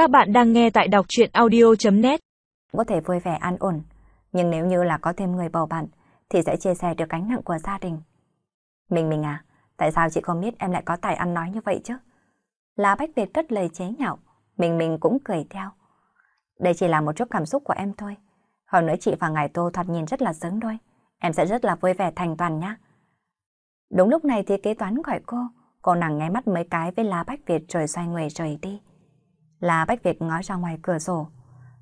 Các bạn đang nghe tại đọc chuyện audio.net Có thể vui vẻ an ổn, nhưng nếu như là có thêm người bầu bạn, thì sẽ chia sẻ được gánh nặng của gia đình. Mình mình à, tại sao chị không biết em lại có tài ăn nói như vậy chứ? Là Bách Việt cất lời chế nhạo, mình mình cũng cười theo. Đây chỉ là một chút cảm xúc của em thôi. Hơn nữa chị và Ngài Tô thoạt nhìn rất là sướng đôi. Em sẽ rất là vui vẻ thành toàn nhá. Đúng lúc này thì kế toán gọi cô. Cô nàng nghe mắt mấy cái với lá Bách Việt rồi xoay người rời đi là Bách Việt ngó ra ngoài cửa sổ.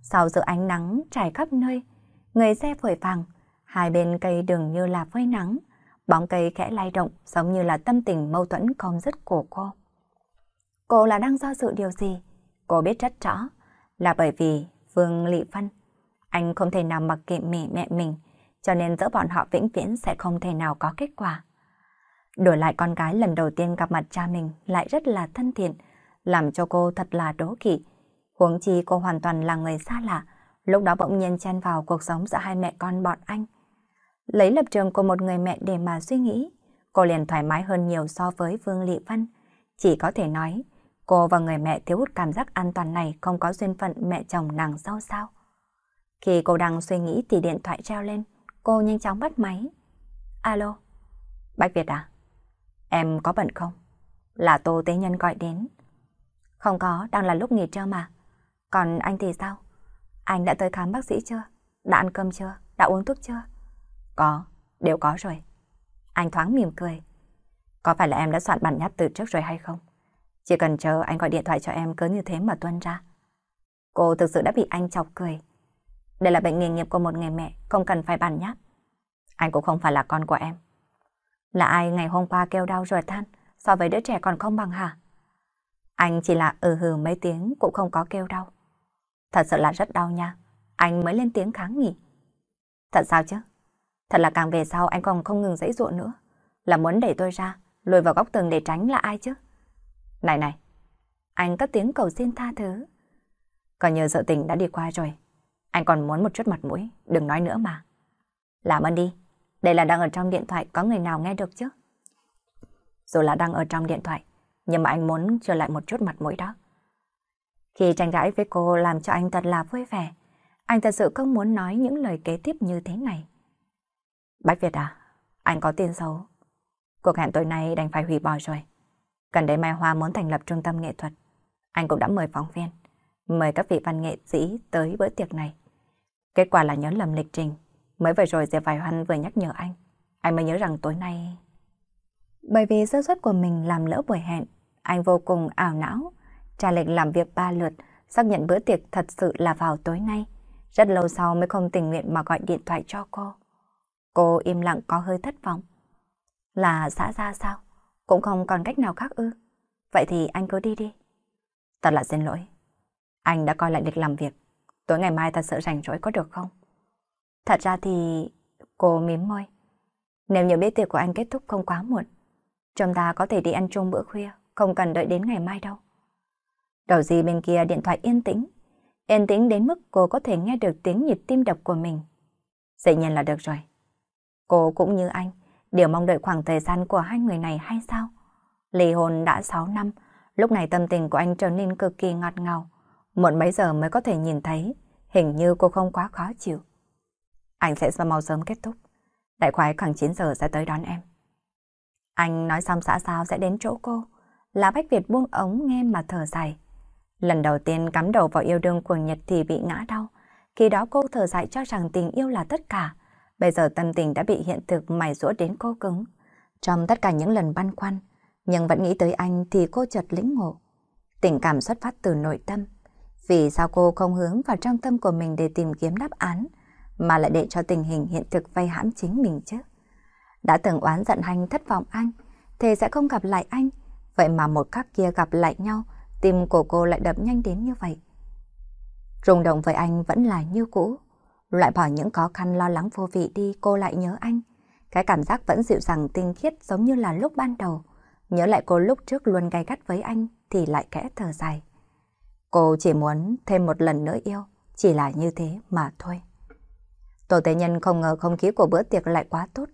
Sau giữa ánh nắng trải khắp nơi, người xe phổi phàng, hai bên cây đường như là phơi nắng, bóng cây khẽ lay động giống như là tâm tình mâu thuẫn không dứt của cô. Cô là đang do dự điều gì? Cô biết rất rõ, là bởi vì Vương Lị Phân, anh không thể nào mặc kệ mẹ mẹ mình, cho nên giữa bọn họ vĩnh viễn sẽ không thể nào có kết quả. Đổi lại con gái lần đầu tiên gặp mặt cha mình lại rất là thân thiện, làm cho cô thật là đố kỵ. Huống chi cô hoàn toàn là người xa lạ, lúc đó bỗng nhiên chen vào cuộc sống giữa hai mẹ con bọn anh. Lấy lập trường của một người mẹ để mà suy nghĩ, cô liền thoải mái hơn nhiều so với Vương Lị Văn. Chỉ có thể nói, cô và người mẹ thiếu hút cảm giác an toàn này không có duyên phận mẹ chồng nàng sau sao. Khi cô đang suy nghĩ thì điện thoại treo lên, cô nhanh chóng bắt máy. Alo, Bách Việt à? Em có bận không? Là Tô Tế Nhân gọi đến. Không có, đang là lúc nghỉ trưa mà. Còn anh thì sao? Anh đã tới khám bác sĩ chưa? Đã ăn cơm chưa? Đã uống thuốc chưa? Có, đều có rồi. Anh thoáng mỉm cười. Có phải là em đã soạn bản nháp từ trước rồi hay không? Chỉ cần chờ anh gọi điện thoại cho em cứ như thế mà tuân ra. Cô thực sự đã bị anh chọc cười. Đây là bệnh nghề nghiệp của một người mẹ, không cần phải bản nháp. Anh cũng không phải là con của em. Là ai ngày hôm qua kêu đau rồi than, so với đứa trẻ còn không bằng hả? Anh chỉ là ừ hừ mấy tiếng cũng không có kêu đau. Thật sự là rất đau nha. Anh mới lên tiếng kháng nghị. Thật sao chứ? Thật là càng về sau anh còn không ngừng dãy ruộng nữa. Là muốn đẩy tôi ra, lùi vào góc tường để tránh là ai chứ? Này này, anh cất tiếng cầu xin tha thứ. Còn như sự tình đã đi qua rồi. Anh còn muốn một chút mặt mũi, đừng nói nữa mà. Làm ơn đi, đây là đang ở trong điện thoại, có người nào nghe được chứ? Dù là đang ở trong điện thoại, nhưng mà anh muốn trở lại một chút mặt mũi đó. Khi tranh cãi với cô làm cho anh thật là vui vẻ, anh thật sự không muốn nói những lời kế tiếp như thế này. Bách Việt à, anh có tin xấu. Cuộc hẹn tối nay đành phải hủy bỏ rồi. Gần đây Mai Hoa muốn thành lập trung tâm nghệ thuật. Anh cũng đã mời phóng viên, mời các vị văn nghệ sĩ tới bữa tiệc này. Kết quả là nhớ lầm lịch trình. Mới vừa rồi Diệp Vài Hoan vừa nhắc nhở anh. Anh mới nhớ rằng tối nay... Bởi vì sơ suất của mình làm lỡ buổi hẹn, anh vô cùng ảo não. Trà lệnh làm việc ba lượt, xác nhận bữa tiệc thật sự là vào tối nay. Rất lâu sau mới không tình nguyện mà gọi điện thoại cho cô. Cô im lặng có hơi thất vọng. Là xã ra sao? Cũng không còn cách nào khác ư. Vậy thì anh cứ đi đi. Thật là xin lỗi. Anh đã coi lại lịch làm việc. Tối ngày mai thật sợ rảnh rỗi có được không? Thật ra thì... Cô mím môi. Nếu như bữa tiệc của anh kết thúc không quá muộn, chúng ta có thể đi ăn chung bữa khuya, không cần đợi đến ngày mai đâu. Đầu gì bên kia điện thoại yên tĩnh. Yên tĩnh đến mức cô có thể nghe được tiếng nhịp tim đập của mình. Dĩ nhiên là được rồi. Cô cũng như anh, đều mong đợi khoảng thời gian của hai người này hay sao? Ly hôn đã 6 năm, lúc này tâm tình của anh trở nên cực kỳ ngọt ngào. Muộn mấy giờ mới có thể nhìn thấy, hình như cô không quá khó chịu. Anh sẽ mau sớm kết thúc. Đại khoái khoảng 9 giờ sẽ tới đón em. Anh nói xong xã sao sẽ đến chỗ cô. Là Bách Việt buông ống nghe mà thở dài. Lần đầu tiên cắm đầu vào yêu đương của Nhật thì bị ngã đau. Khi đó cô thở dài cho rằng tình yêu là tất cả. Bây giờ tâm tình đã bị hiện thực mài rũa đến cô cứng. Trong tất cả những lần băn khoăn, nhưng vẫn nghĩ tới anh thì cô chợt lĩnh ngộ. Tình cảm xuất phát từ nội tâm. Vì sao cô không hướng vào trong tâm của mình để tìm kiếm đáp án, mà lại để cho tình hình hiện thực vây hãm chính mình chứ? Đã từng oán giận anh thất vọng anh, thì sẽ không gặp lại anh. Vậy mà một khắc kia gặp lại nhau, tim của cô lại đập nhanh đến như vậy. Rung động với anh vẫn là như cũ. Loại bỏ những khó khăn lo lắng vô vị đi cô lại nhớ anh. Cái cảm giác vẫn dịu dàng tinh khiết giống như là lúc ban đầu. Nhớ lại cô lúc trước luôn gay gắt với anh thì lại kẽ thở dài. Cô chỉ muốn thêm một lần nữa yêu, chỉ là như thế mà thôi. Tổ tế nhân không ngờ không khí của bữa tiệc lại quá tốt.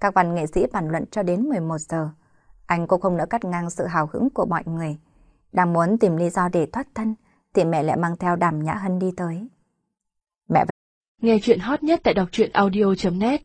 Các văn nghệ sĩ bàn luận cho đến 11 giờ. Anh cũng không nỡ cắt ngang sự hào hứng của mọi người. Đang muốn tìm lý do để thoát thân, thì mẹ lại mang theo đàm nhã hân đi tới. Mẹ Nghe chuyện hot nhất tại đọc truyện audio.net